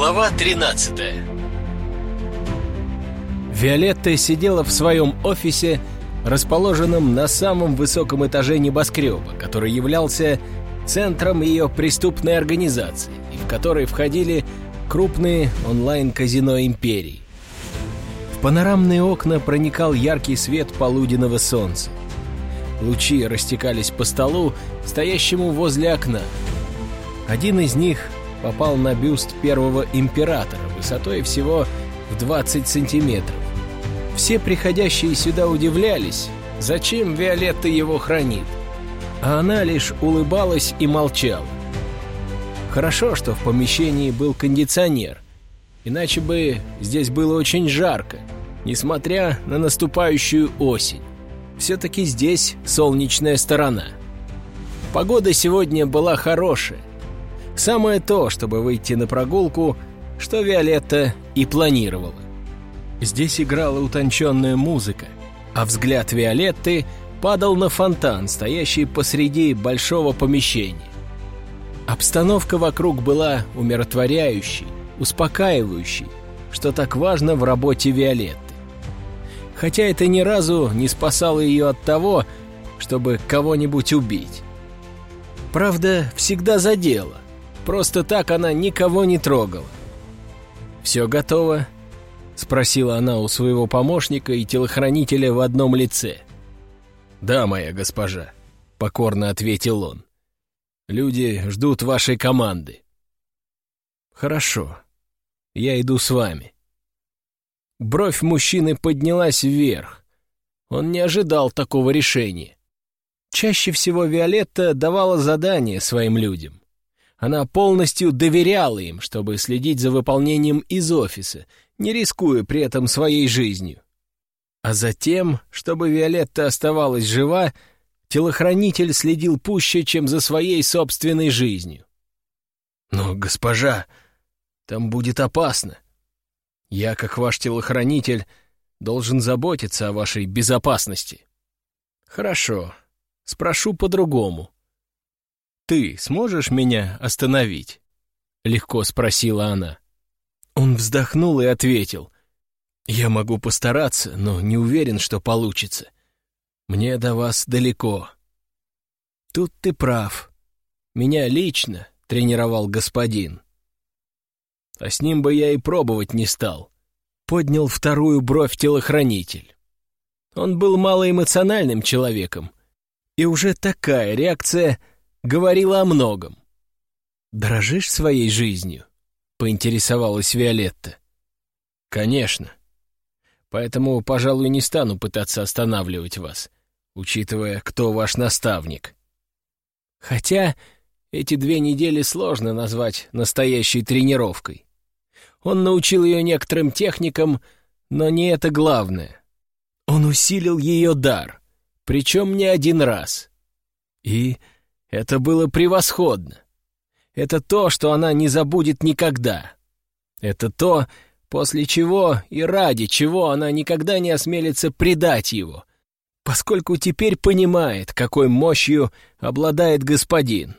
Глава 13 Виолетта сидела в своем офисе, расположенном на самом высоком этаже небоскреба, который являлся центром ее преступной организации, и в которой входили крупные онлайн-казино империи. В панорамные окна проникал яркий свет полуденного солнца. Лучи растекались по столу, стоящему возле окна. Один из них попал на бюст первого императора высотой всего в 20 сантиметров. Все приходящие сюда удивлялись, зачем Виолетта его хранит, а она лишь улыбалась и молчала. Хорошо, что в помещении был кондиционер, иначе бы здесь было очень жарко, несмотря на наступающую осень. Все-таки здесь солнечная сторона. Погода сегодня была хорошая, Самое то, чтобы выйти на прогулку, что Виолетта и планировала. Здесь играла утонченная музыка, а взгляд Виолетты падал на фонтан, стоящий посреди большого помещения. Обстановка вокруг была умиротворяющей, успокаивающей, что так важно в работе Виолетты. Хотя это ни разу не спасало ее от того, чтобы кого-нибудь убить. Правда, всегда за дело. Просто так она никого не трогала. «Все готово?» — спросила она у своего помощника и телохранителя в одном лице. «Да, моя госпожа», — покорно ответил он. «Люди ждут вашей команды». «Хорошо. Я иду с вами». Бровь мужчины поднялась вверх. Он не ожидал такого решения. Чаще всего Виолетта давала задания своим людям. Она полностью доверяла им, чтобы следить за выполнением из офиса, не рискуя при этом своей жизнью. А затем, чтобы Виолетта оставалась жива, телохранитель следил пуще, чем за своей собственной жизнью. «Но, госпожа, там будет опасно. Я, как ваш телохранитель, должен заботиться о вашей безопасности». «Хорошо, спрошу по-другому», «Ты сможешь меня остановить?» — легко спросила она. Он вздохнул и ответил. «Я могу постараться, но не уверен, что получится. Мне до вас далеко». «Тут ты прав. Меня лично тренировал господин. А с ним бы я и пробовать не стал». Поднял вторую бровь телохранитель. Он был малоэмоциональным человеком, и уже такая реакция говорила о многом. «Дрожишь своей жизнью?» — поинтересовалась Виолетта. «Конечно. Поэтому, пожалуй, не стану пытаться останавливать вас, учитывая, кто ваш наставник. Хотя эти две недели сложно назвать настоящей тренировкой. Он научил ее некоторым техникам, но не это главное. Он усилил ее дар, причем не один раз. И это было превосходно. Это то, что она не забудет никогда. Это то, после чего и ради чего она никогда не осмелится предать его, поскольку теперь понимает, какой мощью обладает господин.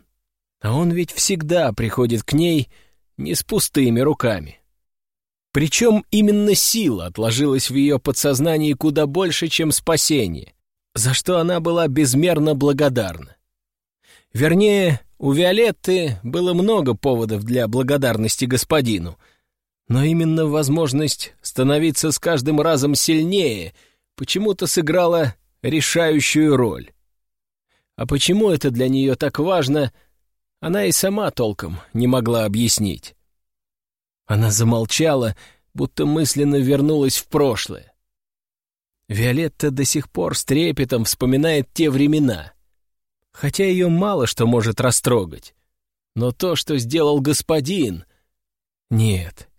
А он ведь всегда приходит к ней не с пустыми руками. Причем именно сила отложилась в ее подсознании куда больше, чем спасение, за что она была безмерно благодарна. Вернее, у Виолетты было много поводов для благодарности господину, но именно возможность становиться с каждым разом сильнее почему-то сыграла решающую роль. А почему это для нее так важно, она и сама толком не могла объяснить. Она замолчала, будто мысленно вернулась в прошлое. Виолетта до сих пор с трепетом вспоминает те времена — хотя ее мало что может растрогать. Но то, что сделал господин... Нет,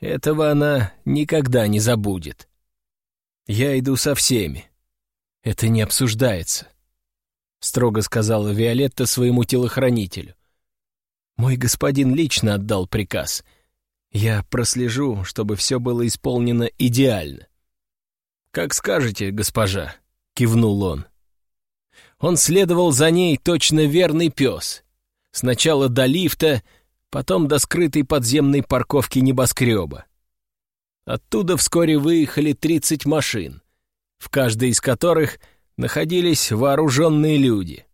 этого она никогда не забудет. Я иду со всеми. Это не обсуждается, — строго сказала Виолетта своему телохранителю. Мой господин лично отдал приказ. Я прослежу, чтобы все было исполнено идеально. «Как скажете, госпожа», — кивнул он. Он следовал за ней точно верный пес. Сначала до лифта, потом до скрытой подземной парковки небоскреба. Оттуда вскоре выехали 30 машин, в каждой из которых находились вооруженные люди.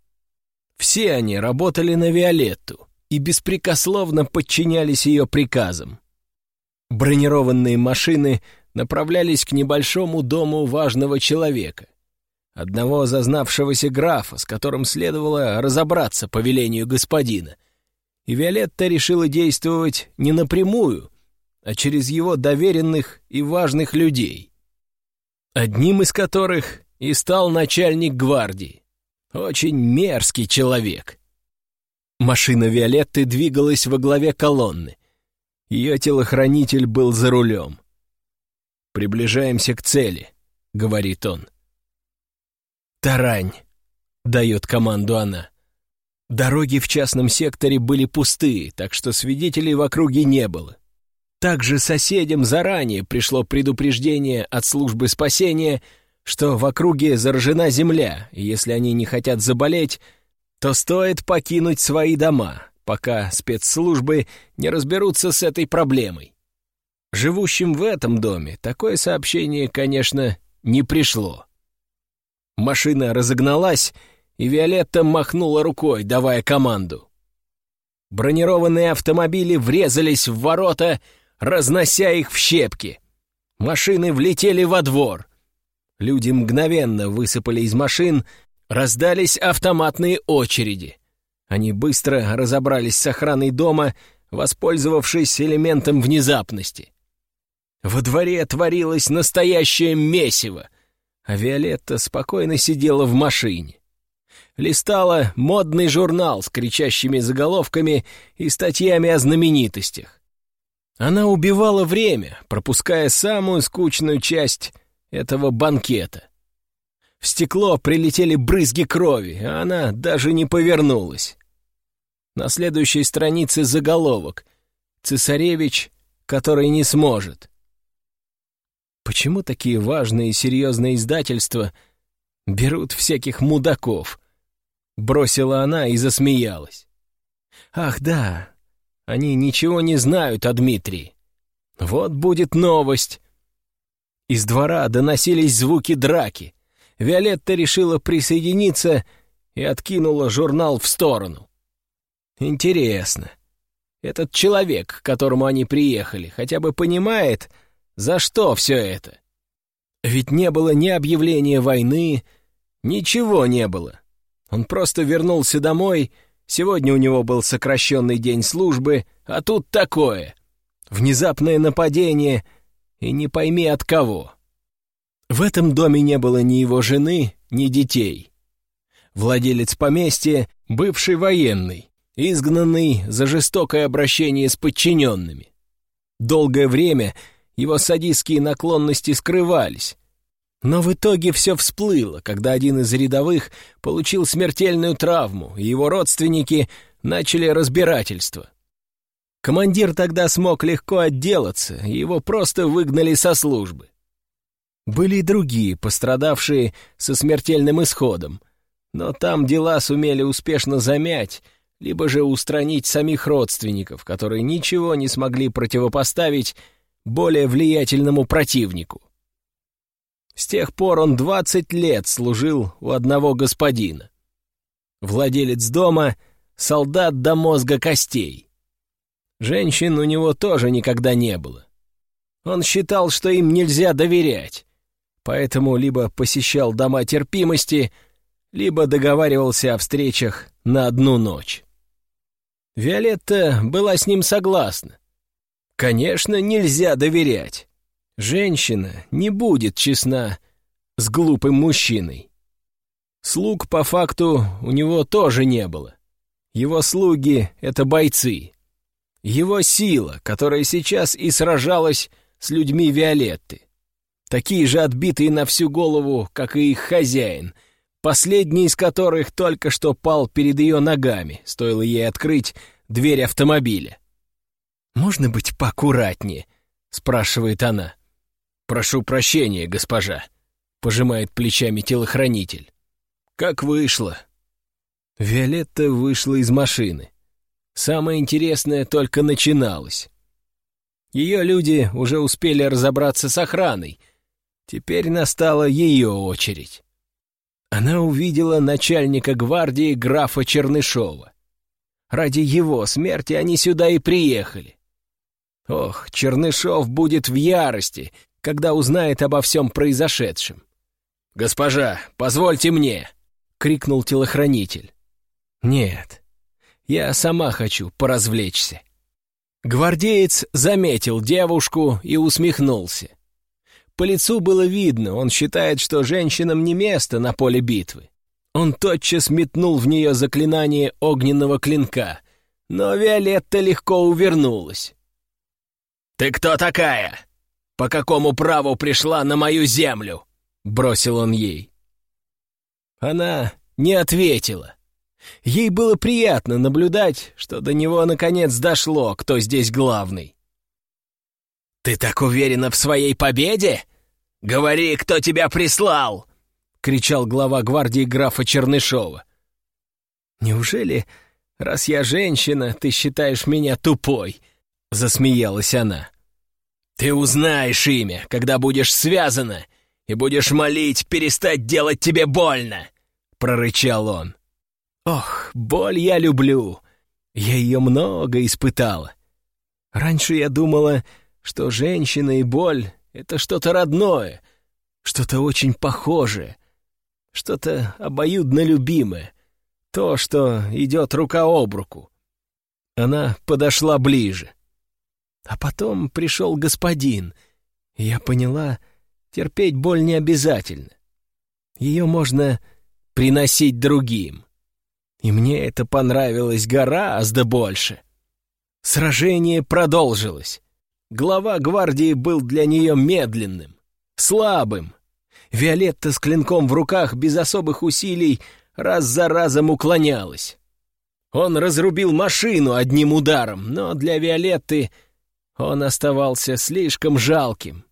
Все они работали на Виолетту и беспрекословно подчинялись ее приказам. Бронированные машины направлялись к небольшому дому важного человека, одного зазнавшегося графа, с которым следовало разобраться по велению господина. И Виолетта решила действовать не напрямую, а через его доверенных и важных людей, одним из которых и стал начальник гвардии. Очень мерзкий человек. Машина Виолетты двигалась во главе колонны. Ее телохранитель был за рулем. «Приближаемся к цели», — говорит он. «Тарань», — дает команду она. Дороги в частном секторе были пустые, так что свидетелей в округе не было. Также соседям заранее пришло предупреждение от службы спасения, что в округе заражена земля, и если они не хотят заболеть, то стоит покинуть свои дома, пока спецслужбы не разберутся с этой проблемой. Живущим в этом доме такое сообщение, конечно, не пришло. Машина разогналась, и Виолетта махнула рукой, давая команду. Бронированные автомобили врезались в ворота, разнося их в щепки. Машины влетели во двор. Люди мгновенно высыпали из машин, раздались автоматные очереди. Они быстро разобрались с охраной дома, воспользовавшись элементом внезапности. Во дворе творилось настоящее месиво, а Виолетта спокойно сидела в машине. Листала модный журнал с кричащими заголовками и статьями о знаменитостях. Она убивала время, пропуская самую скучную часть этого банкета. В стекло прилетели брызги крови, а она даже не повернулась. На следующей странице заголовок «Цесаревич, который не сможет». Почему такие важные и серьезные издательства берут всяких мудаков? Бросила она и засмеялась. Ах да, они ничего не знают о Дмитрии. Вот будет новость. Из двора доносились звуки драки. Виолетта решила присоединиться и откинула журнал в сторону. Интересно, этот человек, к которому они приехали, хотя бы понимает, за что все это? Ведь не было ни объявления войны, ничего не было. Он просто вернулся домой, сегодня у него был сокращенный день службы, а тут такое. Внезапное нападение, и не пойми от кого. В этом доме не было ни его жены, ни детей. Владелец поместья — бывший военный, изгнанный за жестокое обращение с подчиненными. Долгое время — его садистские наклонности скрывались. Но в итоге все всплыло, когда один из рядовых получил смертельную травму, и его родственники начали разбирательство. Командир тогда смог легко отделаться, и его просто выгнали со службы. Были и другие, пострадавшие со смертельным исходом, но там дела сумели успешно замять, либо же устранить самих родственников, которые ничего не смогли противопоставить более влиятельному противнику. С тех пор он двадцать лет служил у одного господина. Владелец дома — солдат до мозга костей. Женщин у него тоже никогда не было. Он считал, что им нельзя доверять, поэтому либо посещал дома терпимости, либо договаривался о встречах на одну ночь. Виолетта была с ним согласна. Конечно, нельзя доверять. Женщина не будет честна с глупым мужчиной. Слуг, по факту, у него тоже не было. Его слуги — это бойцы. Его сила, которая сейчас и сражалась с людьми Виолетты. Такие же отбитые на всю голову, как и их хозяин, последний из которых только что пал перед ее ногами, стоило ей открыть дверь автомобиля. «Можно быть поаккуратнее?» — спрашивает она. «Прошу прощения, госпожа», — пожимает плечами телохранитель. «Как вышло?» Виолетта вышла из машины. Самое интересное только начиналось. Ее люди уже успели разобраться с охраной. Теперь настала ее очередь. Она увидела начальника гвардии графа Чернышова. Ради его смерти они сюда и приехали. Ох, Чернышов будет в ярости, когда узнает обо всем произошедшем. «Госпожа, позвольте мне!» — крикнул телохранитель. «Нет, я сама хочу поразвлечься». Гвардеец заметил девушку и усмехнулся. По лицу было видно, он считает, что женщинам не место на поле битвы. Он тотчас метнул в нее заклинание огненного клинка, но Виолетта легко увернулась. «Ты кто такая? По какому праву пришла на мою землю?» — бросил он ей. Она не ответила. Ей было приятно наблюдать, что до него наконец дошло, кто здесь главный. «Ты так уверена в своей победе? Говори, кто тебя прислал!» — кричал глава гвардии графа Чернышова. «Неужели, раз я женщина, ты считаешь меня тупой?» — засмеялась она. «Ты узнаешь имя, когда будешь связана, и будешь молить перестать делать тебе больно!» — прорычал он. «Ох, боль я люблю! Я ее много испытала. Раньше я думала, что женщина и боль — это что-то родное, что-то очень похожее, что-то обоюдно любимое, то, что идет рука об руку. Она подошла ближе. А потом пришел господин, я поняла, терпеть боль не обязательно. Ее можно приносить другим. И мне это понравилось гораздо больше. Сражение продолжилось. Глава гвардии был для нее медленным, слабым. Виолетта с клинком в руках без особых усилий раз за разом уклонялась. Он разрубил машину одним ударом, но для Виолетты он оставался слишком жалким.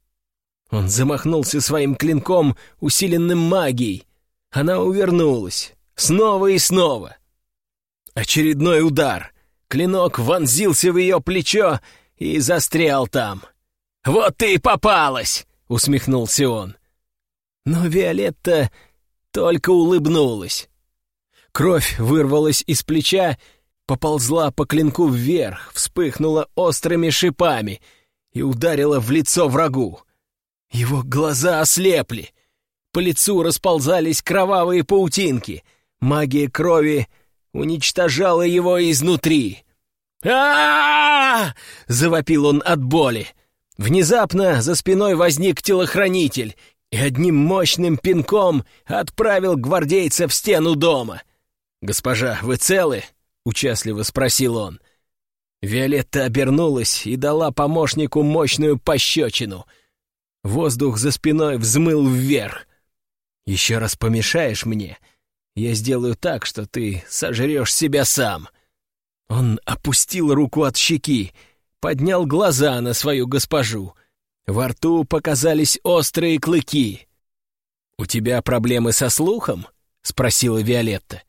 Он замахнулся своим клинком, усиленным магией. Она увернулась. Снова и снова. Очередной удар. Клинок вонзился в ее плечо и застрял там. «Вот ты и попалась!» — усмехнулся он. Но Виолетта только улыбнулась. Кровь вырвалась из плеча, поползла по клинку вверх, вспыхнула острыми шипами и ударила в лицо врагу. Его глаза ослепли. По лицу расползались кровавые паутинки. Магия крови уничтожала его изнутри. а завопил он от боли. Внезапно за спиной возник телохранитель и одним мощным пинком отправил гвардейца в стену дома. «Госпожа, вы целы?» — участливо спросил он. Виолетта обернулась и дала помощнику мощную пощечину. Воздух за спиной взмыл вверх. «Еще раз помешаешь мне, я сделаю так, что ты сожрешь себя сам». Он опустил руку от щеки, поднял глаза на свою госпожу. Во рту показались острые клыки. «У тебя проблемы со слухом?» — спросила Виолетта.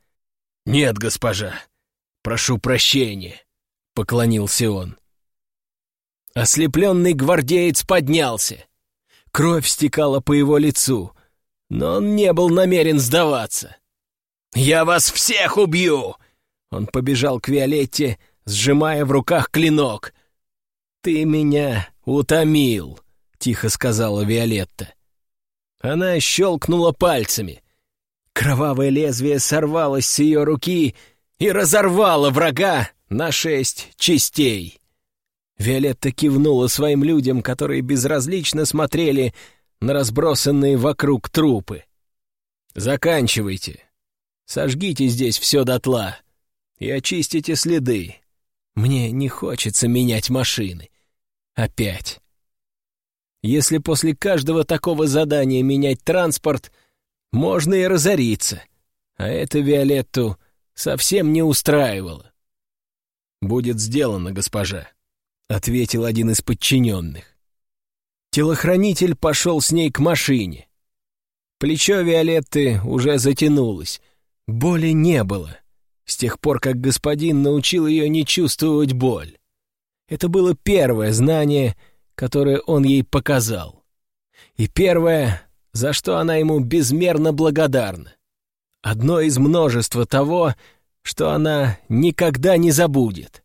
«Нет, госпожа. Прошу прощения», — поклонился он. Ослепленный гвардеец поднялся. Кровь стекала по его лицу, но он не был намерен сдаваться. «Я вас всех убью!» Он побежал к Виолетте, сжимая в руках клинок. «Ты меня утомил», — тихо сказала Виолетта. Она щелкнула пальцами. Кровавое лезвие сорвалось с ее руки и разорвало врага на шесть частей. Виолетта кивнула своим людям, которые безразлично смотрели на разбросанные вокруг трупы. «Заканчивайте», Сожгите здесь все дотла и очистите следы. Мне не хочется менять машины. Опять. Если после каждого такого задания менять транспорт, можно и разориться. А это Виолетту совсем не устраивало. «Будет сделано, госпожа», — ответил один из подчиненных. Телохранитель пошел с ней к машине. Плечо Виолетты уже затянулось — Боли не было. с тех пор, как господин научил ее не чувствовать боль. Это было первое знание, которое он ей показал. И первое, за что она ему безмерно благодарна. Одно из множества того, что она никогда не забудет.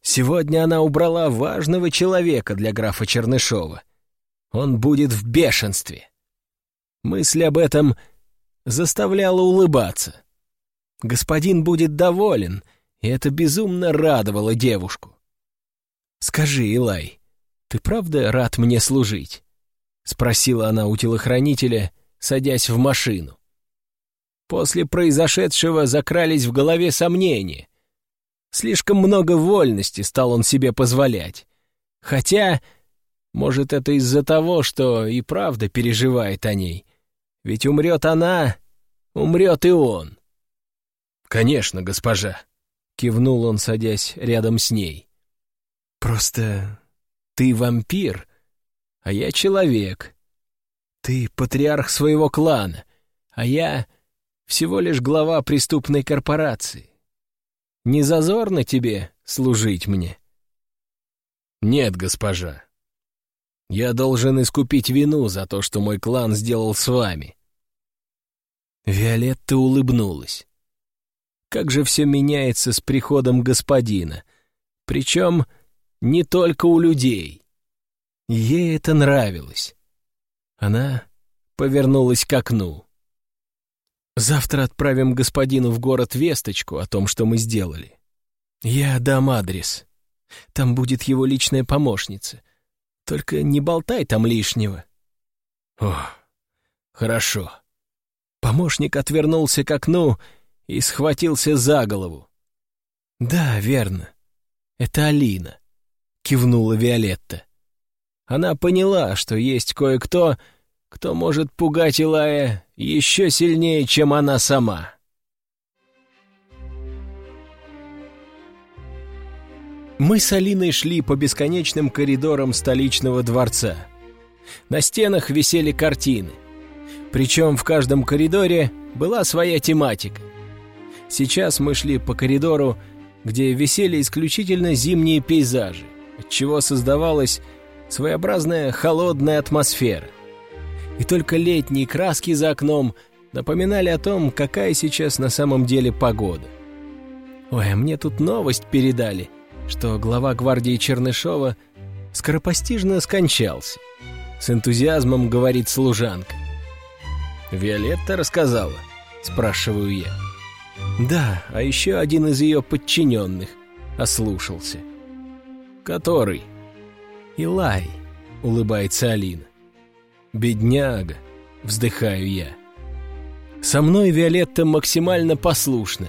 Сегодня она убрала важного человека для графа Чернышова. Он будет в бешенстве. Мысль об этом заставляла улыбаться. Господин будет доволен, и это безумно радовало девушку. «Скажи, Илай, ты правда рад мне служить?» — спросила она у телохранителя, садясь в машину. После произошедшего закрались в голове сомнения. Слишком много вольности стал он себе позволять. Хотя, может, это из-за того, что и правда переживает о ней. Ведь умрет она, умрет и он. «Конечно, госпожа», — кивнул он, садясь рядом с ней. «Просто ты вампир, а я человек. Ты патриарх своего клана, а я всего лишь глава преступной корпорации. Не зазорно тебе служить мне?» «Нет, госпожа. Я должен искупить вину за то, что мой клан сделал с вами». Виолетта улыбнулась. Как же все меняется с приходом господина. Причем не только у людей. Ей это нравилось. Она повернулась к окну. Завтра отправим господину в город весточку о том, что мы сделали. Я дам адрес. Там будет его личная помощница. Только не болтай там лишнего. О, хорошо. Помощник отвернулся к окну и схватился за голову. Да, верно. Это Алина, кивнула Виолетта. Она поняла, что есть кое-кто, кто может пугать Илая еще сильнее, чем она сама. Мы с Алиной шли по бесконечным коридорам столичного дворца. На стенах висели картины. Причем в каждом коридоре была своя тематика. Сейчас мы шли по коридору, где висели исключительно зимние пейзажи, отчего создавалась своеобразная холодная атмосфера и только летние краски за окном напоминали о том, какая сейчас на самом деле погода. Ой, а мне тут новость передали, что глава гвардии Чернышова скоропостижно скончался. С энтузиазмом говорит служанка. «Виолетта рассказала?» — спрашиваю я. «Да, а еще один из ее подчиненных ослушался». «Который?» «Илай», — улыбается Алина. «Бедняга!» — вздыхаю я. Со мной Виолетта максимально послушна,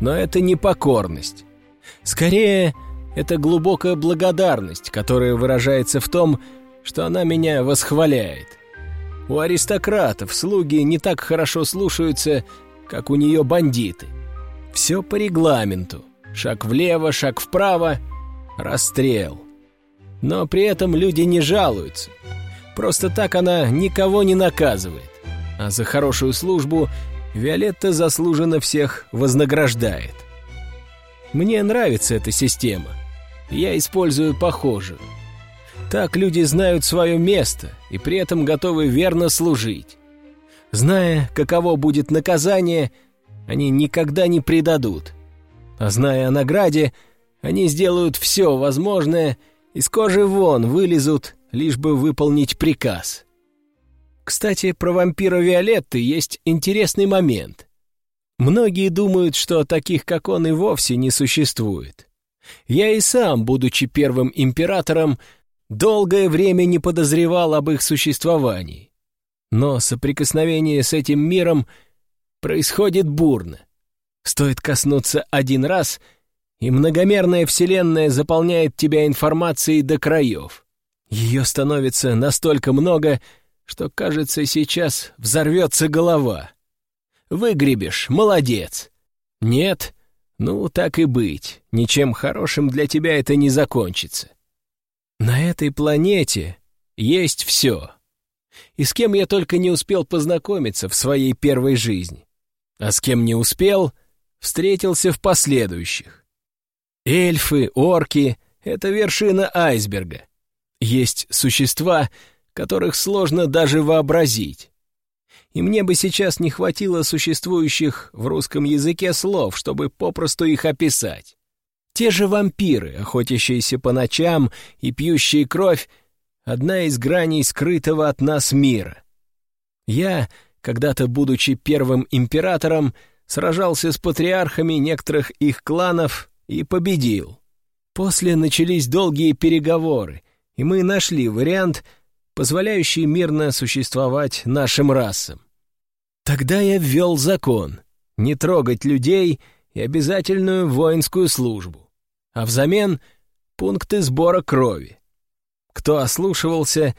но это не покорность. Скорее, это глубокая благодарность, которая выражается в том, что она меня восхваляет. У аристократов слуги не так хорошо слушаются, как у нее бандиты. Все по регламенту. Шаг влево, шаг вправо — расстрел. Но при этом люди не жалуются — Просто так она никого не наказывает. А за хорошую службу Виолетта заслуженно всех вознаграждает. Мне нравится эта система. Я использую похожую. Так люди знают свое место и при этом готовы верно служить. Зная, каково будет наказание, они никогда не предадут. А зная о награде, они сделают все возможное, из кожи вон вылезут лишь бы выполнить приказ. Кстати, про вампира Виолетты есть интересный момент. Многие думают, что таких, как он, и вовсе не существует. Я и сам, будучи первым императором, долгое время не подозревал об их существовании. Но соприкосновение с этим миром происходит бурно. Стоит коснуться один раз, и многомерная вселенная заполняет тебя информацией до краев. Ее становится настолько много, что, кажется, сейчас взорвется голова. Выгребешь, молодец. Нет, ну, так и быть, ничем хорошим для тебя это не закончится. На этой планете есть все. И с кем я только не успел познакомиться в своей первой жизни. А с кем не успел, встретился в последующих. Эльфы, орки — это вершина айсберга. Есть существа, которых сложно даже вообразить. И мне бы сейчас не хватило существующих в русском языке слов, чтобы попросту их описать. Те же вампиры, охотящиеся по ночам и пьющие кровь, одна из граней скрытого от нас мира. Я, когда-то будучи первым императором, сражался с патриархами некоторых их кланов и победил. После начались долгие переговоры, и мы нашли вариант, позволяющий мирно существовать нашим расам. Тогда я ввел закон — не трогать людей и обязательную воинскую службу, а взамен — пункты сбора крови. Кто ослушивался,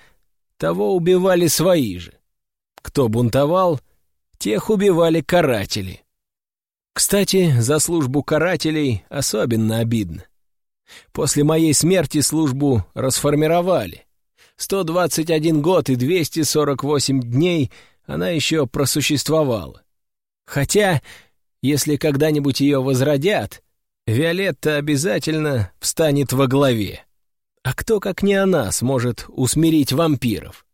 того убивали свои же. Кто бунтовал, тех убивали каратели. Кстати, за службу карателей особенно обидно. После моей смерти службу расформировали. 121 год и 248 дней она еще просуществовала. Хотя, если когда-нибудь ее возродят, Виолетта обязательно встанет во главе. А кто, как не она, сможет усмирить вампиров?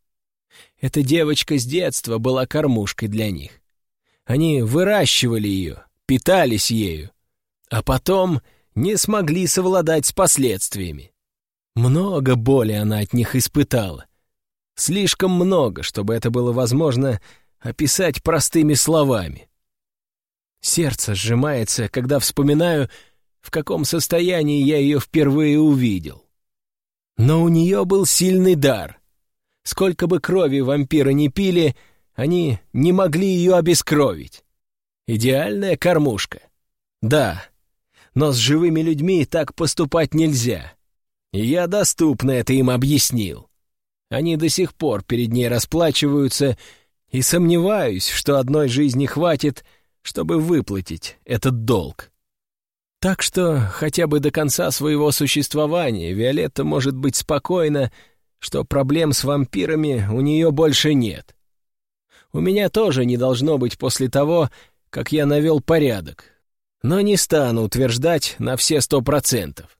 Эта девочка с детства была кормушкой для них. Они выращивали ее, питались ею, а потом не смогли совладать с последствиями. Много боли она от них испытала. Слишком много, чтобы это было возможно описать простыми словами. Сердце сжимается, когда вспоминаю, в каком состоянии я ее впервые увидел. Но у нее был сильный дар. Сколько бы крови вампиры не пили, они не могли ее обескровить. Идеальная кормушка. Да, но с живыми людьми так поступать нельзя. Я доступно это им объяснил. Они до сих пор перед ней расплачиваются, и сомневаюсь, что одной жизни хватит, чтобы выплатить этот долг. Так что хотя бы до конца своего существования Виолетта может быть спокойна, что проблем с вампирами у нее больше нет. У меня тоже не должно быть после того, как я навел порядок, но не стану утверждать на все сто процентов.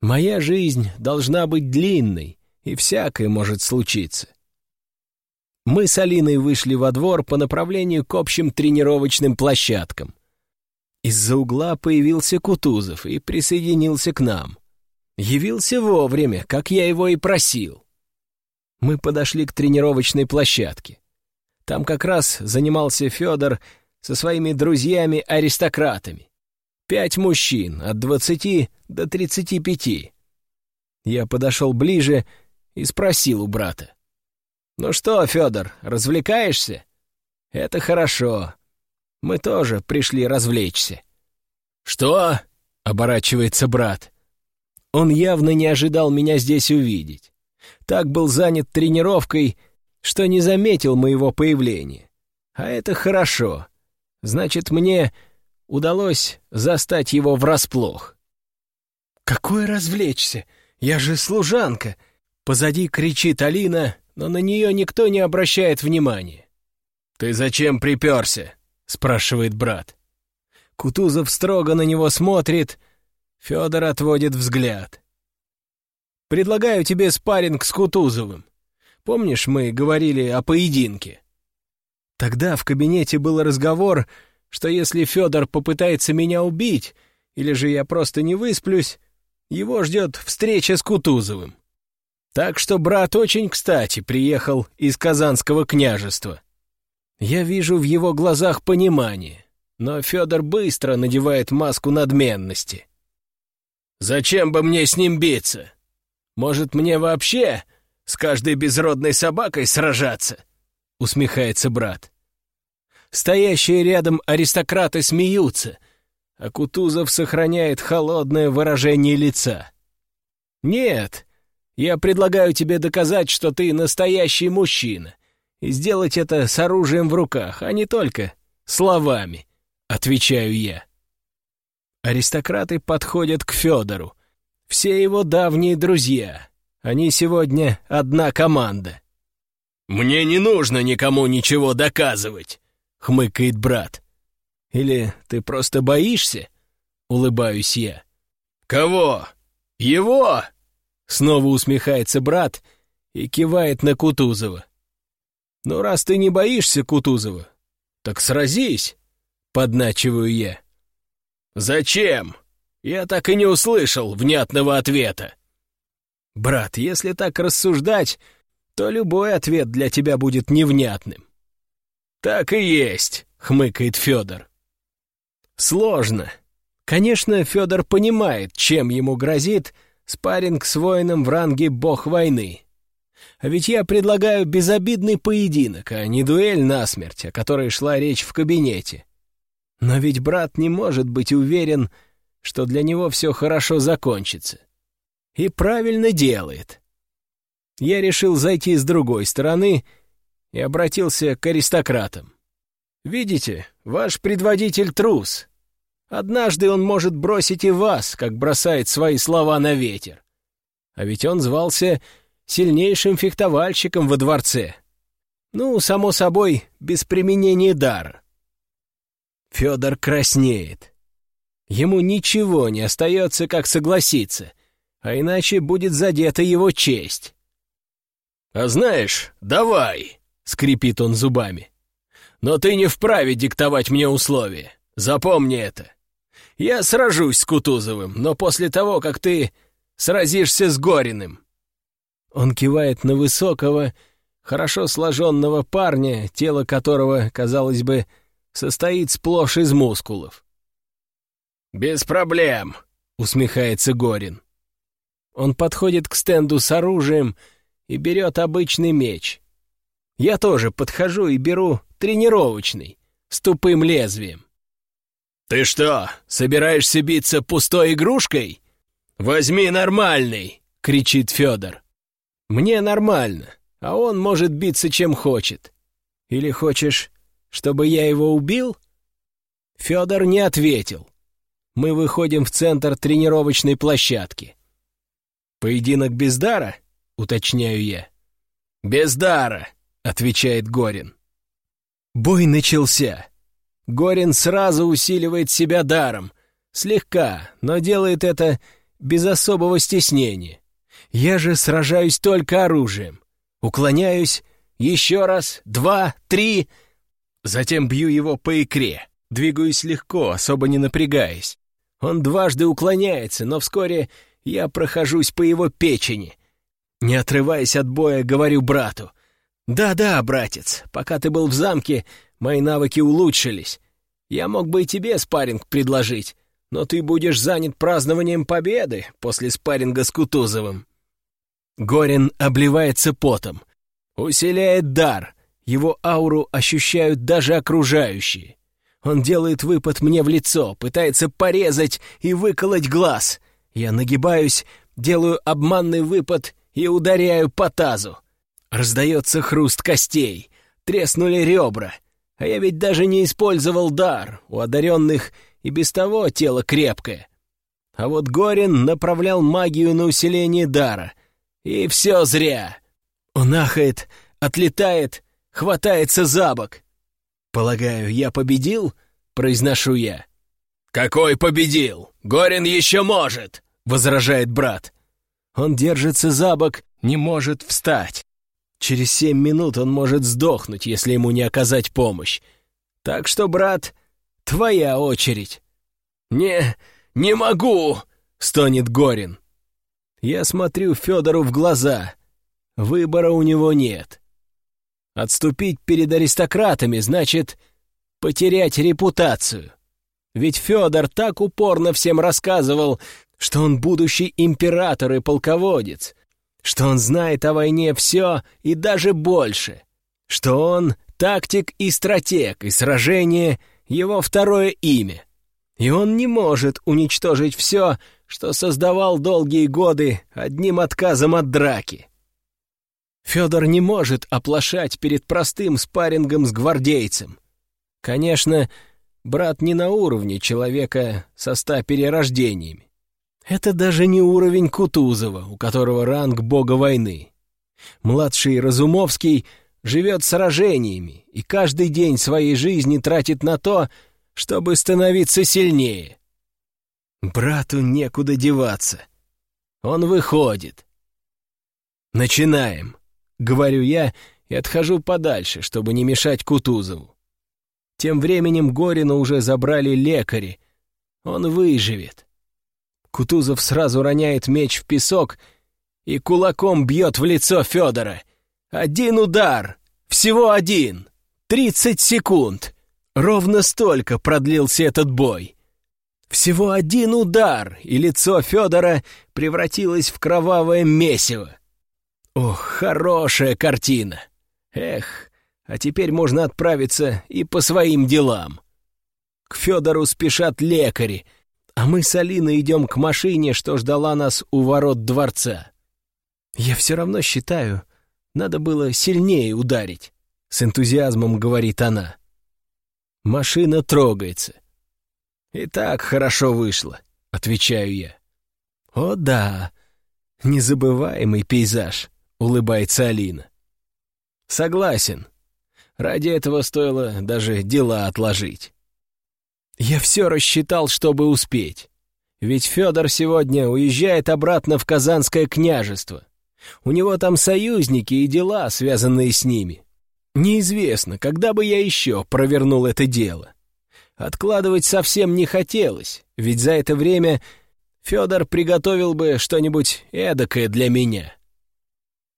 Моя жизнь должна быть длинной, и всякое может случиться. Мы с Алиной вышли во двор по направлению к общим тренировочным площадкам. Из-за угла появился Кутузов и присоединился к нам. Явился вовремя, как я его и просил. Мы подошли к тренировочной площадке. Там как раз занимался Федор со своими друзьями-аристократами. Пять мужчин, от двадцати до тридцати пяти. Я подошел ближе и спросил у брата. «Ну что, Федор, развлекаешься?» «Это хорошо. Мы тоже пришли развлечься». «Что?» — оборачивается брат. Он явно не ожидал меня здесь увидеть. Так был занят тренировкой, что не заметил моего появления. А это хорошо. Значит, мне удалось застать его врасплох. «Какое развлечься? Я же служанка!» Позади кричит Алина, но на нее никто не обращает внимания. «Ты зачем приперся?» — спрашивает брат. Кутузов строго на него смотрит, Федор отводит взгляд. «Предлагаю тебе спарринг с Кутузовым. Помнишь, мы говорили о поединке?» Тогда в кабинете был разговор, что если Федор попытается меня убить, или же я просто не высплюсь, его ждет встреча с Кутузовым. Так что брат очень кстати приехал из Казанского княжества. Я вижу в его глазах понимание, но Федор быстро надевает маску надменности. «Зачем бы мне с ним биться? Может, мне вообще с каждой безродной собакой сражаться?» — усмехается брат. Стоящие рядом аристократы смеются, а Кутузов сохраняет холодное выражение лица. «Нет, я предлагаю тебе доказать, что ты настоящий мужчина, и сделать это с оружием в руках, а не только словами», — отвечаю я. Аристократы подходят к Федору. Все его давние друзья. Они сегодня одна команда. «Мне не нужно никому ничего доказывать», хмыкает брат. Или ты просто боишься?» — улыбаюсь я. «Кого? Его?» — снова усмехается брат и кивает на Кутузова. «Ну, раз ты не боишься Кутузова, так сразись!» — подначиваю я. «Зачем?» Я так и не услышал внятного ответа. «Брат, если так рассуждать, то любой ответ для тебя будет невнятным». «Так и есть», — хмыкает Федор. «Сложно. Конечно, Федор понимает, чем ему грозит спарринг с воином в ранге бог войны. А ведь я предлагаю безобидный поединок, а не дуэль насмерть, о которой шла речь в кабинете. Но ведь брат не может быть уверен, что для него все хорошо закончится. И правильно делает. Я решил зайти с другой стороны и обратился к аристократам. «Видите, ваш предводитель трус. Однажды он может бросить и вас, как бросает свои слова на ветер. А ведь он звался сильнейшим фехтовальщиком во дворце. Ну, само собой, без применения дара. Федор краснеет. Ему ничего не остается, как согласиться, а иначе будет задета его честь. «А знаешь, давай!» — скрипит он зубами. «Но ты не вправе диктовать мне условия. Запомни это. Я сражусь с Кутузовым, но после того, как ты сразишься с Гориным». Он кивает на высокого, хорошо сложенного парня, тело которого, казалось бы, состоит сплошь из мускулов. «Без проблем», — усмехается Горин. Он подходит к стенду с оружием и берет обычный меч. Я тоже подхожу и беру тренировочный, с тупым лезвием. «Ты что, собираешься биться пустой игрушкой? Возьми нормальный!» — кричит Федор. «Мне нормально, а он может биться чем хочет. Или хочешь, чтобы я его убил?» Федор не ответил мы выходим в центр тренировочной площадки. «Поединок без дара?» — уточняю я. «Без дара», — отвечает Горин. Бой начался. Горин сразу усиливает себя даром. Слегка, но делает это без особого стеснения. Я же сражаюсь только оружием. Уклоняюсь еще раз, два, три. Затем бью его по икре. Двигаюсь легко, особо не напрягаясь. Он дважды уклоняется, но вскоре я прохожусь по его печени. Не отрываясь от боя, говорю брату. «Да-да, братец, пока ты был в замке, мои навыки улучшились. Я мог бы и тебе спарринг предложить, но ты будешь занят празднованием победы после спарринга с Кутузовым». Горин обливается потом. Усиляет дар. Его ауру ощущают даже окружающие. Он делает выпад мне в лицо, пытается порезать и выколоть глаз. Я нагибаюсь, делаю обманный выпад и ударяю по тазу. Раздается хруст костей, треснули ребра. А я ведь даже не использовал дар, у одаренных и без того тело крепкое. А вот Горин направлял магию на усиление дара. И все зря. Он ахает, отлетает, хватается за бок. «Полагаю, я победил?» — произношу я. «Какой победил? Горин еще может!» — возражает брат. Он держится за бок, не может встать. Через семь минут он может сдохнуть, если ему не оказать помощь. Так что, брат, твоя очередь. «Не, не могу!» — стонет Горин. Я смотрю Федору в глаза. Выбора у него нет. Отступить перед аристократами значит потерять репутацию. Ведь Федор так упорно всем рассказывал, что он будущий император и полководец, что он знает о войне все и даже больше, что он тактик и стратег, и сражение — его второе имя. И он не может уничтожить все, что создавал долгие годы одним отказом от драки. Федор не может оплошать перед простым спаррингом с гвардейцем. Конечно, брат не на уровне человека со ста перерождениями. Это даже не уровень Кутузова, у которого ранг бога войны. Младший Разумовский живет сражениями и каждый день своей жизни тратит на то, чтобы становиться сильнее. Брату некуда деваться. Он выходит. «Начинаем», — говорю я и отхожу подальше, чтобы не мешать Кутузову. Тем временем Горина уже забрали лекари. Он выживет. Кутузов сразу роняет меч в песок и кулаком бьет в лицо Федора. Один удар! Всего один! Тридцать секунд! Ровно столько продлился этот бой. Всего один удар, и лицо Федора превратилось в кровавое месиво. Ох, хорошая картина! Эх, а теперь можно отправиться и по своим делам. К Федору спешат лекари, а мы с Алиной идем к машине, что ждала нас у ворот дворца. Я все равно считаю, надо было сильнее ударить, — с энтузиазмом говорит она. Машина трогается. «И так хорошо вышло», — отвечаю я. «О да, незабываемый пейзаж», — улыбается Алина. «Согласен. Ради этого стоило даже дела отложить». Я все рассчитал, чтобы успеть. Ведь Федор сегодня уезжает обратно в Казанское княжество. У него там союзники и дела, связанные с ними. Неизвестно, когда бы я еще провернул это дело. Откладывать совсем не хотелось, ведь за это время Федор приготовил бы что-нибудь эдакое для меня.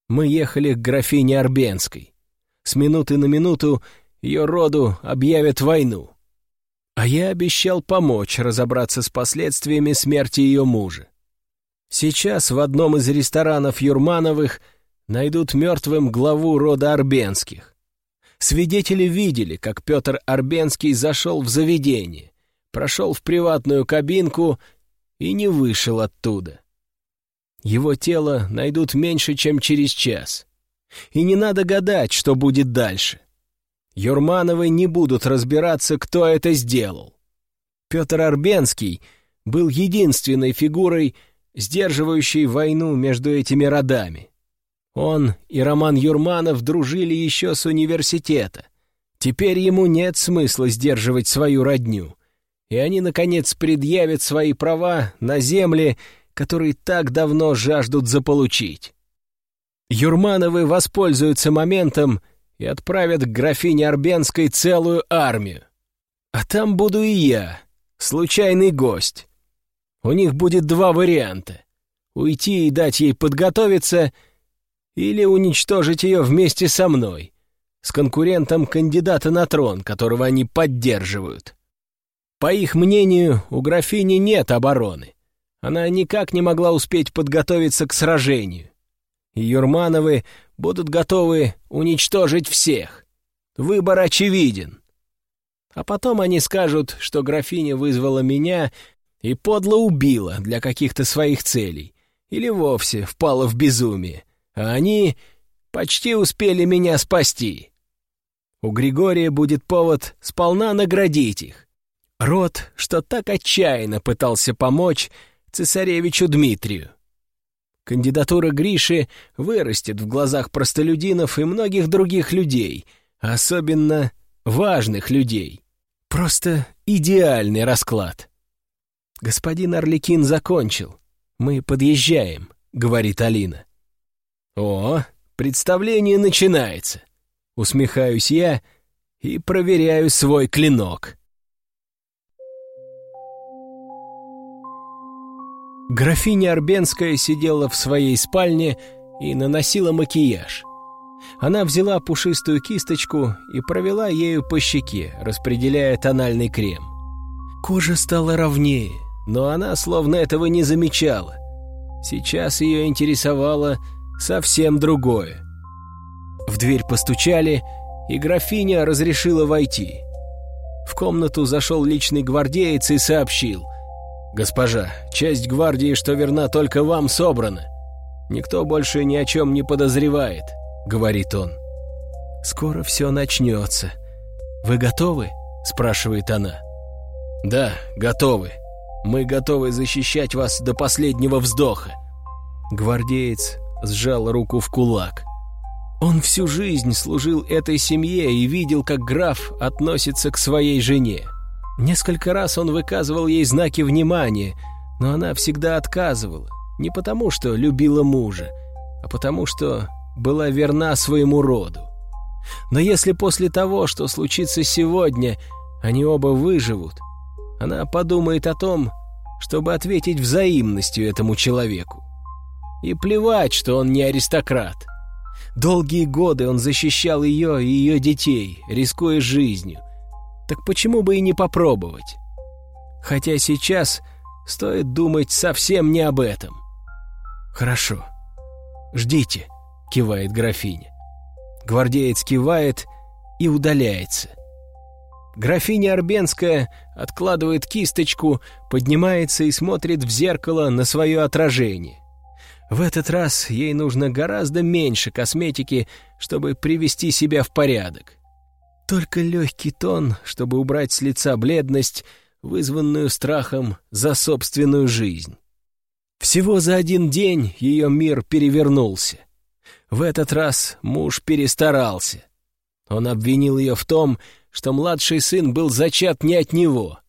Мы ехали к графине Арбенской. С минуты на минуту ее роду объявят войну. А я обещал помочь разобраться с последствиями смерти ее мужа. Сейчас в одном из ресторанов Юрмановых найдут мертвым главу рода Арбенских. Свидетели видели, как Петр Арбенский зашел в заведение, прошел в приватную кабинку и не вышел оттуда. Его тело найдут меньше, чем через час. И не надо гадать, что будет дальше. Юрмановы не будут разбираться, кто это сделал. Петр Арбенский был единственной фигурой, сдерживающей войну между этими родами. Он и Роман Юрманов дружили еще с университета. Теперь ему нет смысла сдерживать свою родню. И они, наконец, предъявят свои права на земли, которые так давно жаждут заполучить. Юрмановы воспользуются моментом и отправят к графине Арбенской целую армию. А там буду и я, случайный гость. У них будет два варианта — уйти и дать ей подготовиться — или уничтожить ее вместе со мной, с конкурентом кандидата на трон, которого они поддерживают. По их мнению, у графини нет обороны. Она никак не могла успеть подготовиться к сражению. И Юрмановы будут готовы уничтожить всех. Выбор очевиден. А потом они скажут, что графиня вызвала меня и подло убила для каких-то своих целей, или вовсе впала в безумие, а они почти успели меня спасти. У Григория будет повод сполна наградить их. Род, что так отчаянно пытался помочь цесаревичу Дмитрию. Кандидатура Гриши вырастет в глазах простолюдинов и многих других людей, особенно важных людей. Просто идеальный расклад. «Господин Орликин закончил. Мы подъезжаем», — говорит Алина. «О, представление начинается!» Усмехаюсь я и проверяю свой клинок. Графиня Арбенская сидела в своей спальне и наносила макияж. Она взяла пушистую кисточку и провела ею по щеке, распределяя тональный крем. Кожа стала ровнее, но она словно этого не замечала. Сейчас ее интересовало совсем другое. В дверь постучали, и графиня разрешила войти. В комнату зашел личный гвардеец и сообщил. «Госпожа, часть гвардии, что верна только вам, собрана. Никто больше ни о чем не подозревает», — говорит он. «Скоро все начнется. Вы готовы?» — спрашивает она. «Да, готовы. Мы готовы защищать вас до последнего вздоха». Гвардеец сжал руку в кулак. Он всю жизнь служил этой семье и видел, как граф относится к своей жене. Несколько раз он выказывал ей знаки внимания, но она всегда отказывала. Не потому, что любила мужа, а потому, что была верна своему роду. Но если после того, что случится сегодня, они оба выживут, она подумает о том, чтобы ответить взаимностью этому человеку. И плевать, что он не аристократ. Долгие годы он защищал ее и ее детей, рискуя жизнью. Так почему бы и не попробовать? Хотя сейчас стоит думать совсем не об этом. «Хорошо. Ждите», — кивает графиня. Гвардеец кивает и удаляется. Графиня Арбенская откладывает кисточку, поднимается и смотрит в зеркало на свое отражение. В этот раз ей нужно гораздо меньше косметики, чтобы привести себя в порядок. Только легкий тон, чтобы убрать с лица бледность, вызванную страхом за собственную жизнь. Всего за один день ее мир перевернулся. В этот раз муж перестарался. Он обвинил ее в том, что младший сын был зачат не от него.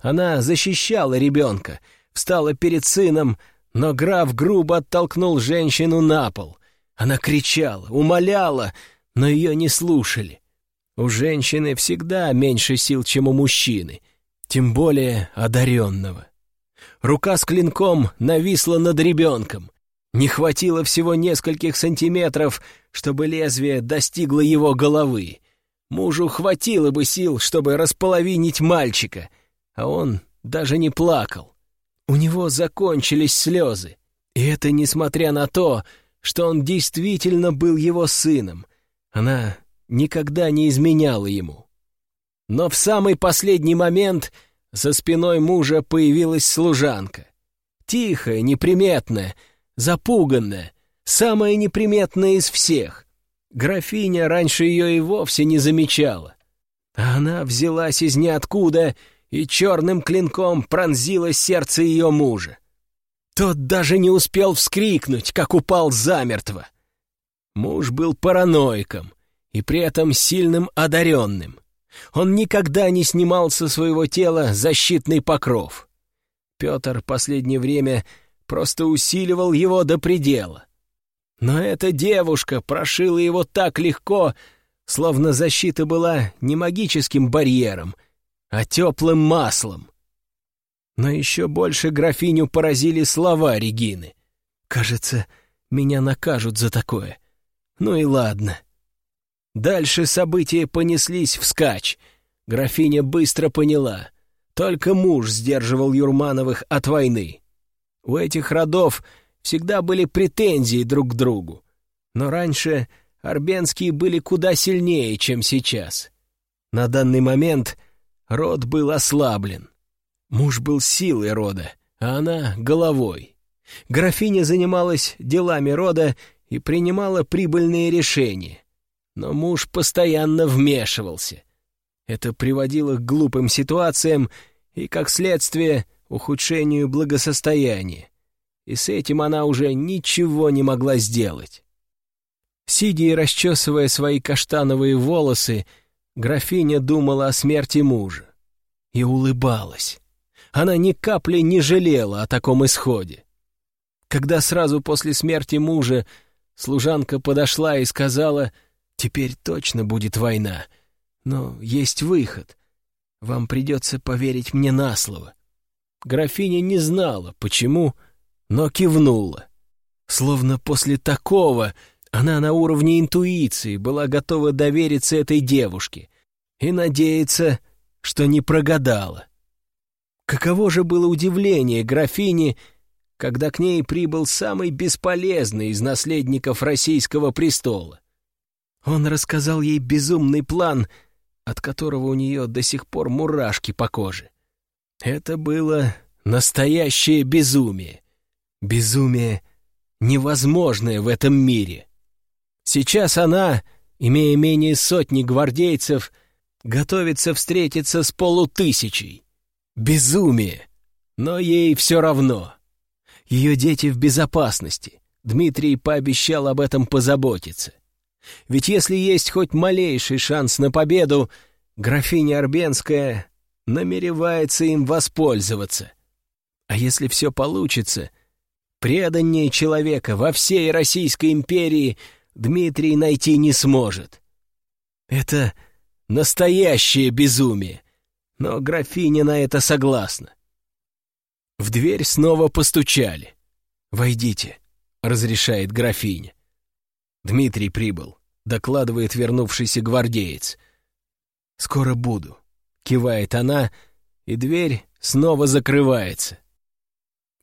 Она защищала ребенка, встала перед сыном, но граф грубо оттолкнул женщину на пол. Она кричала, умоляла, но ее не слушали. У женщины всегда меньше сил, чем у мужчины, тем более одаренного. Рука с клинком нависла над ребенком. Не хватило всего нескольких сантиметров, чтобы лезвие достигло его головы. Мужу хватило бы сил, чтобы располовинить мальчика, а он даже не плакал. У него закончились слезы. И это несмотря на то, что он действительно был его сыном. Она никогда не изменяла ему. Но в самый последний момент за спиной мужа появилась служанка. Тихая, неприметная, запуганная, самая неприметная из всех. Графиня раньше ее и вовсе не замечала. Она взялась из ниоткуда и черным клинком пронзила сердце ее мужа. Тот даже не успел вскрикнуть, как упал замертво. Муж был параноиком и при этом сильным одаренным. Он никогда не снимал со своего тела защитный покров. Петр последнее время просто усиливал его до предела. Но эта девушка прошила его так легко, словно защита была не магическим барьером — а теплым маслом. Но еще больше графиню поразили слова Регины. «Кажется, меня накажут за такое. Ну и ладно». Дальше события понеслись вскачь. Графиня быстро поняла. Только муж сдерживал Юрмановых от войны. У этих родов всегда были претензии друг к другу. Но раньше арбенские были куда сильнее, чем сейчас. На данный момент — Род был ослаблен. Муж был силой рода, а она — головой. Графиня занималась делами рода и принимала прибыльные решения. Но муж постоянно вмешивался. Это приводило к глупым ситуациям и, как следствие, ухудшению благосостояния. И с этим она уже ничего не могла сделать. Сидя и расчесывая свои каштановые волосы, Графиня думала о смерти мужа и улыбалась. Она ни капли не жалела о таком исходе. Когда сразу после смерти мужа служанка подошла и сказала, «Теперь точно будет война, но есть выход. Вам придется поверить мне на слово». Графиня не знала, почему, но кивнула. Словно после такого она на уровне интуиции была готова довериться этой девушке и надеяться, что не прогадала. Каково же было удивление графини, когда к ней прибыл самый бесполезный из наследников российского престола. Он рассказал ей безумный план, от которого у нее до сих пор мурашки по коже. Это было настоящее безумие. Безумие невозможное в этом мире. Сейчас она, имея менее сотни гвардейцев, готовится встретиться с полутысячей. Безумие! Но ей все равно. Ее дети в безопасности. Дмитрий пообещал об этом позаботиться. Ведь если есть хоть малейший шанс на победу, графиня Арбенская намеревается им воспользоваться. А если все получится, преданнее человека во всей Российской империи Дмитрий найти не сможет. Это настоящее безумие, но графиня на это согласна. В дверь снова постучали. «Войдите», — разрешает графиня. Дмитрий прибыл, докладывает вернувшийся гвардеец. «Скоро буду», — кивает она, и дверь снова закрывается.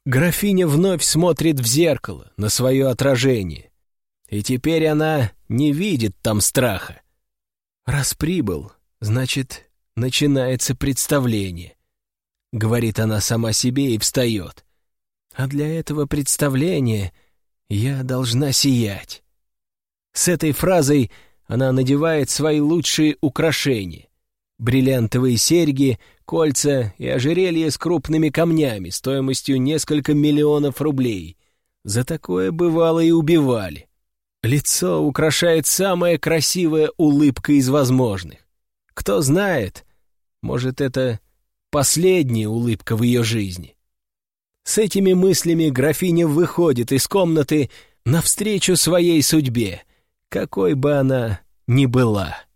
Графиня вновь смотрит в зеркало, на свое отражение. И теперь она не видит там страха. Раз прибыл, значит, начинается представление. Говорит она сама себе и встает. А для этого представления я должна сиять. С этой фразой она надевает свои лучшие украшения. Бриллиантовые серьги, кольца и ожерелье с крупными камнями стоимостью несколько миллионов рублей. За такое бывало и убивали. Лицо украшает самая красивая улыбка из возможных. Кто знает, может, это последняя улыбка в ее жизни. С этими мыслями графиня выходит из комнаты навстречу своей судьбе, какой бы она ни была.